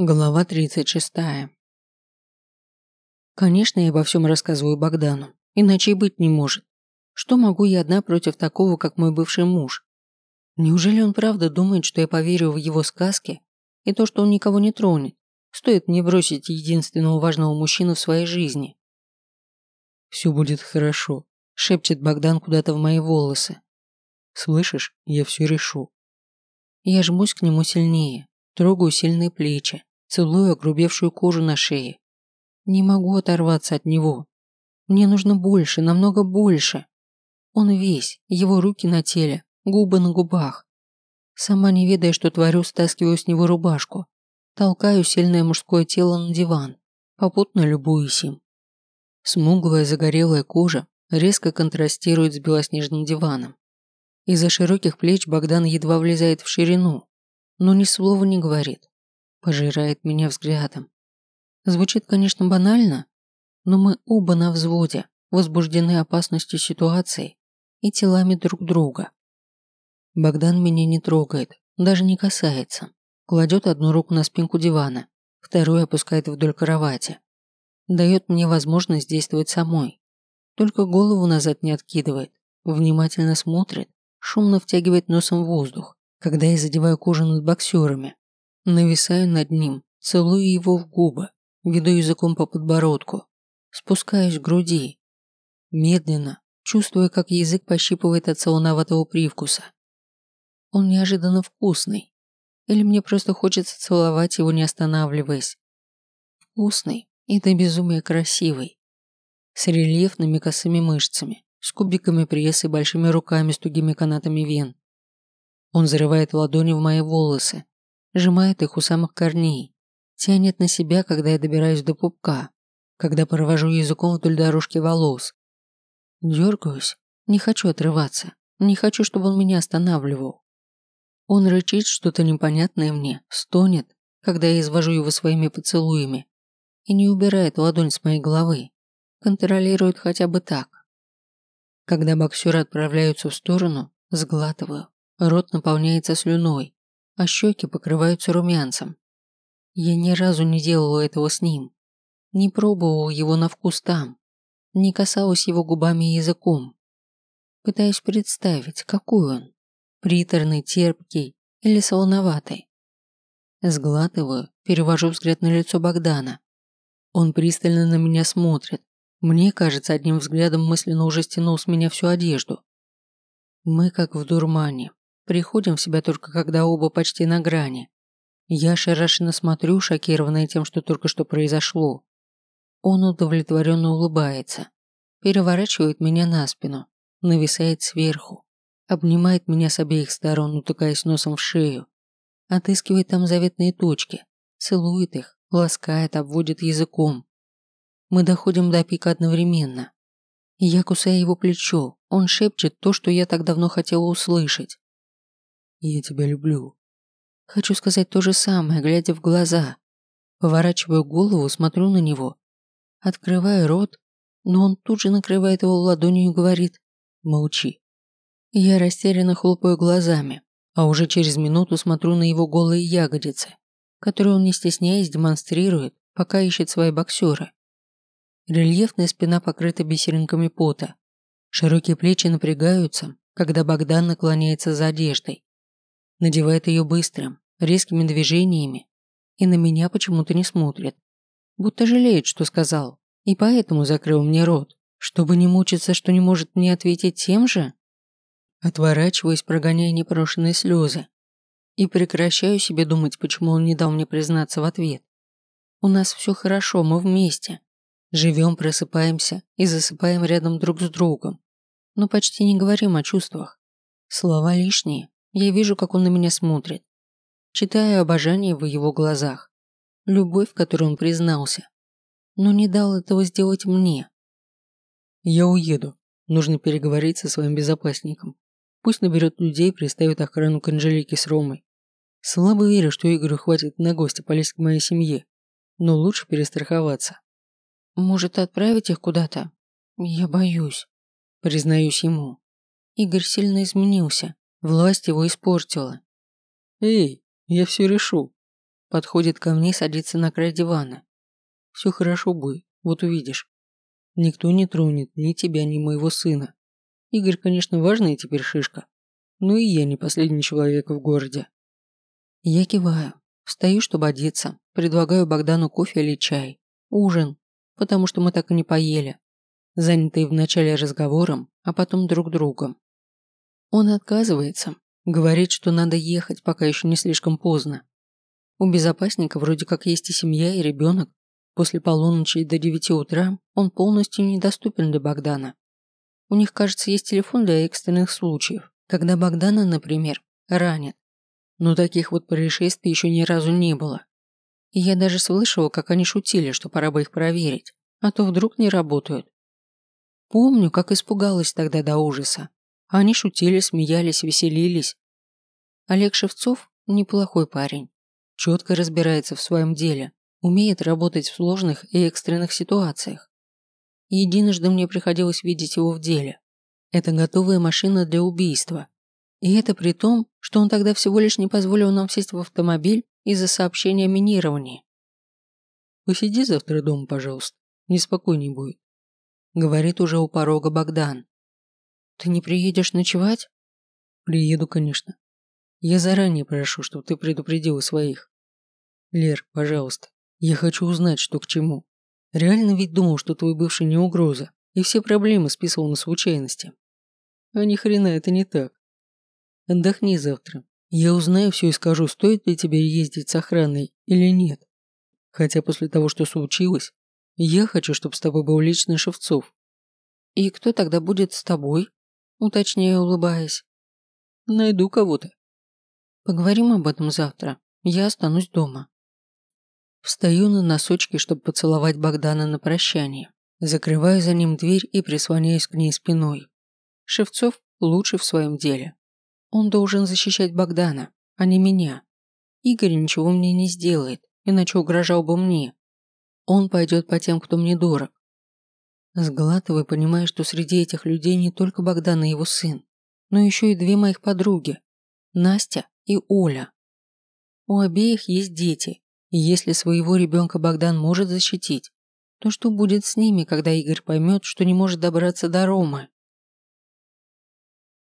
Глава 36. Конечно, я обо всем рассказываю Богдану, иначе и быть не может. Что могу я одна против такого, как мой бывший муж? Неужели он правда думает, что я поверю в его сказки и то, что он никого не тронет? Стоит мне бросить единственного важного мужчину в своей жизни. «Все будет хорошо», – шепчет Богдан куда-то в мои волосы. «Слышишь, я все решу». Я жмусь к нему сильнее, трогаю сильные плечи, целую огрубевшую кожу на шее. Не могу оторваться от него. Мне нужно больше, намного больше. Он весь, его руки на теле, губы на губах. Сама не ведая, что творю, стаскиваю с него рубашку. Толкаю сильное мужское тело на диван, попутно любуюсь им. Смуглая загорелая кожа резко контрастирует с белоснежным диваном. Из-за широких плеч Богдан едва влезает в ширину, но ни слова не говорит пожирает меня взглядом. Звучит, конечно, банально, но мы оба на взводе, возбуждены опасностью ситуации и телами друг друга. Богдан меня не трогает, даже не касается. Кладет одну руку на спинку дивана, вторую опускает вдоль кровати. Дает мне возможность действовать самой. Только голову назад не откидывает, внимательно смотрит, шумно втягивает носом воздух, когда я задеваю кожу над боксерами, Нависаю над ним, целую его в губы, веду языком по подбородку, спускаюсь к груди. Медленно, чувствуя, как язык пощипывает от солоноватого привкуса. Он неожиданно вкусный. Или мне просто хочется целовать его, не останавливаясь. Вкусный и до безумия красивый. С рельефными косыми мышцами, с кубиками пресса и большими руками с тугими канатами вен. Он зарывает ладони в мои волосы, сжимает их у самых корней, тянет на себя, когда я добираюсь до пупка, когда провожу языком вдоль дорожки волос. Дергаюсь, не хочу отрываться, не хочу, чтобы он меня останавливал. Он рычит что-то непонятное мне, стонет, когда я извожу его своими поцелуями, и не убирает ладонь с моей головы, контролирует хотя бы так. Когда боксеры отправляются в сторону, сглатываю, рот наполняется слюной, а щеки покрываются румянцем. Я ни разу не делала этого с ним. Не пробовала его на вкус там. Не касалась его губами и языком. Пытаюсь представить, какой он. Приторный, терпкий или солоноватый. Сглатываю, перевожу взгляд на лицо Богдана. Он пристально на меня смотрит. Мне кажется, одним взглядом мысленно уже стянул с меня всю одежду. Мы как в дурмане. Приходим в себя только когда оба почти на грани. Я шарашенно смотрю, шокированная тем, что только что произошло. Он удовлетворенно улыбается, переворачивает меня на спину, нависает сверху, обнимает меня с обеих сторон, утыкаясь носом в шею, отыскивает там заветные точки, целует их, ласкает, обводит языком. Мы доходим до пика одновременно. Я кусаю его плечо, он шепчет то, что я так давно хотела услышать. Я тебя люблю. Хочу сказать то же самое, глядя в глаза. Поворачиваю голову, смотрю на него. Открываю рот, но он тут же накрывает его ладонью и говорит «Молчи». Я растерянно хлопаю глазами, а уже через минуту смотрю на его голые ягодицы, которые он не стесняясь демонстрирует, пока ищет свои боксеры. Рельефная спина покрыта бисеринками пота. Широкие плечи напрягаются, когда Богдан наклоняется за одеждой надевает ее быстрым, резкими движениями и на меня почему-то не смотрит. Будто жалеет, что сказал, и поэтому закрыл мне рот, чтобы не мучиться, что не может мне ответить тем же. Отворачиваюсь, прогоняя непрошенные слезы, и прекращаю себе думать, почему он не дал мне признаться в ответ. У нас все хорошо, мы вместе. Живем, просыпаемся и засыпаем рядом друг с другом, но почти не говорим о чувствах. Слова лишние, я вижу, как он на меня смотрит. Читаю обожание в его глазах. Любовь, в которой он признался. Но не дал этого сделать мне. Я уеду. Нужно переговорить со своим безопасником. Пусть наберет людей и приставит охрану к Анжелике с Ромой. Слабо верю, что Игорю хватит на гости полезть к моей семье. Но лучше перестраховаться. Может, отправить их куда-то? Я боюсь. Признаюсь ему. Игорь сильно изменился. Власть его испортила. «Эй, я все решу». подходит ко мне и садится на край дивана. Все хорошо будет, вот увидишь. Никто не тронет ни тебя, ни моего сына. Игорь, конечно, важная теперь шишка, но и я не последний человек в городе. Я киваю, встаю, чтобы одеться, предлагаю Богдану кофе или чай, ужин, потому что мы так и не поели, занятые вначале разговором, а потом друг другом. Он отказывается, говорит, что надо ехать, пока еще не слишком поздно. У безопасника вроде как есть и семья, и ребенок. После полуночи до девяти утра он полностью недоступен для Богдана. У них, кажется, есть телефон для экстренных случаев, когда Богдана, например, ранят. Но таких вот происшествий еще ни разу не было. И я даже слышала, как они шутили, что пора бы их проверить, а то вдруг не работают. Помню, как испугалась тогда до ужаса. Они шутили, смеялись, веселились. Олег Шевцов – неплохой парень. Четко разбирается в своем деле, умеет работать в сложных и экстренных ситуациях. Единожды мне приходилось видеть его в деле. Это готовая машина для убийства. И это при том, что он тогда всего лишь не позволил нам сесть в автомобиль из-за сообщения о минировании. «Посиди завтра дома, пожалуйста, неспокойней будет», — говорит уже у порога Богдан. «Ты не приедешь ночевать?» «Приеду, конечно. Я заранее прошу, чтобы ты предупредила своих. Лер, пожалуйста, я хочу узнать, что к чему. Реально ведь думал, что твой бывший не угроза, и все проблемы списывал на случайности. А ни хрена это не так. Отдохни завтра. Я узнаю все и скажу, стоит ли тебе ездить с охраной или нет. Хотя после того, что случилось, я хочу, чтобы с тобой был лично Шевцов. И кто тогда будет с тобой? Уточняю, улыбаясь. Найду кого-то. Поговорим об этом завтра. Я останусь дома. Встаю на носочки, чтобы поцеловать Богдана на прощание. Закрываю за ним дверь и прислоняюсь к ней спиной. Шевцов лучше в своем деле. Он должен защищать Богдана, а не меня. Игорь ничего мне не сделает, иначе угрожал бы мне. Он пойдет по тем, кто мне дорог. Сглатывая, понимая, что среди этих людей не только Богдан и его сын, но еще и две моих подруги – Настя и Оля. У обеих есть дети, и если своего ребенка Богдан может защитить, то что будет с ними, когда Игорь поймет, что не может добраться до Ромы?